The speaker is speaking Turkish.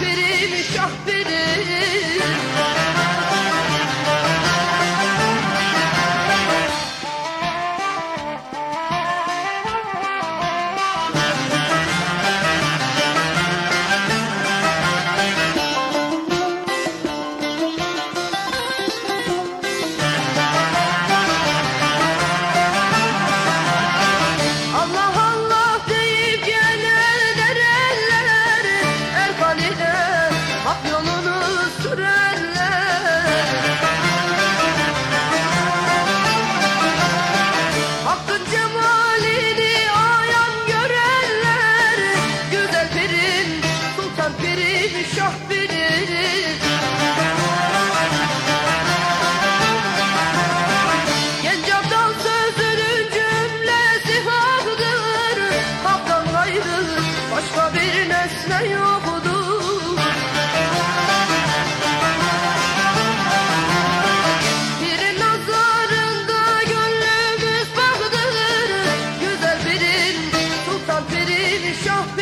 Perimiş ah başka bir nesne yoktur. Bir nazarında gönlümüz bağdır Güzel birin, sultan birin, şah